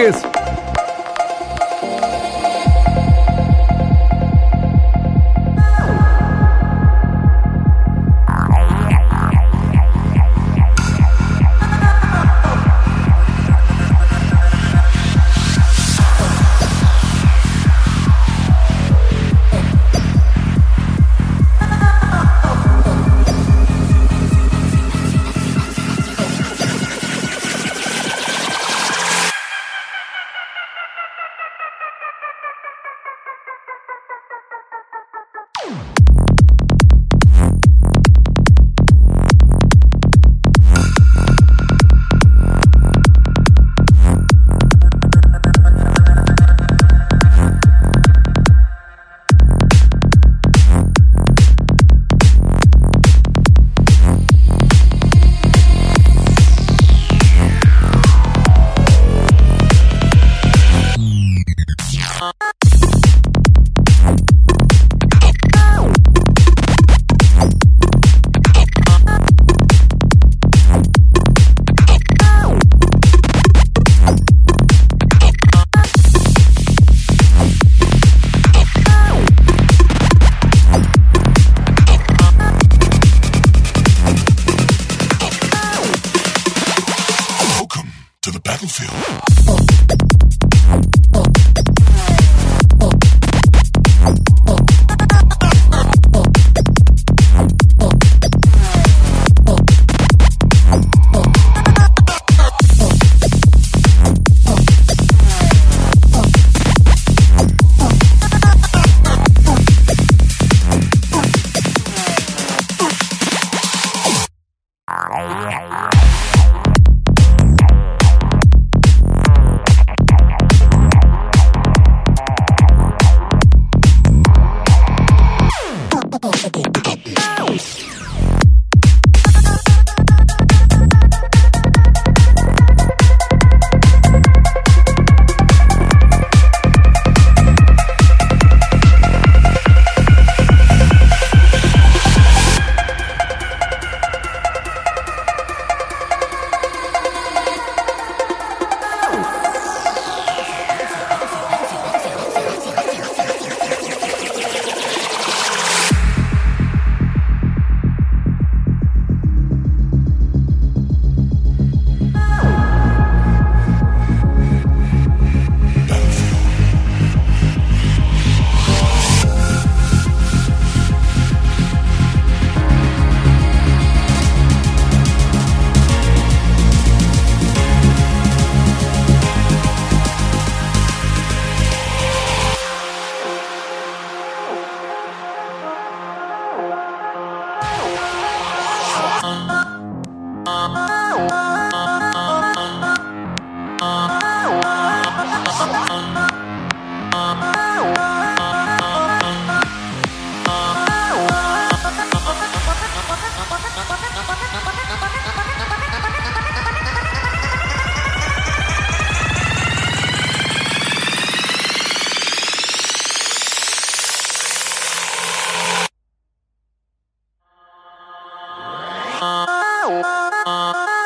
Cris. Boom! Groovel.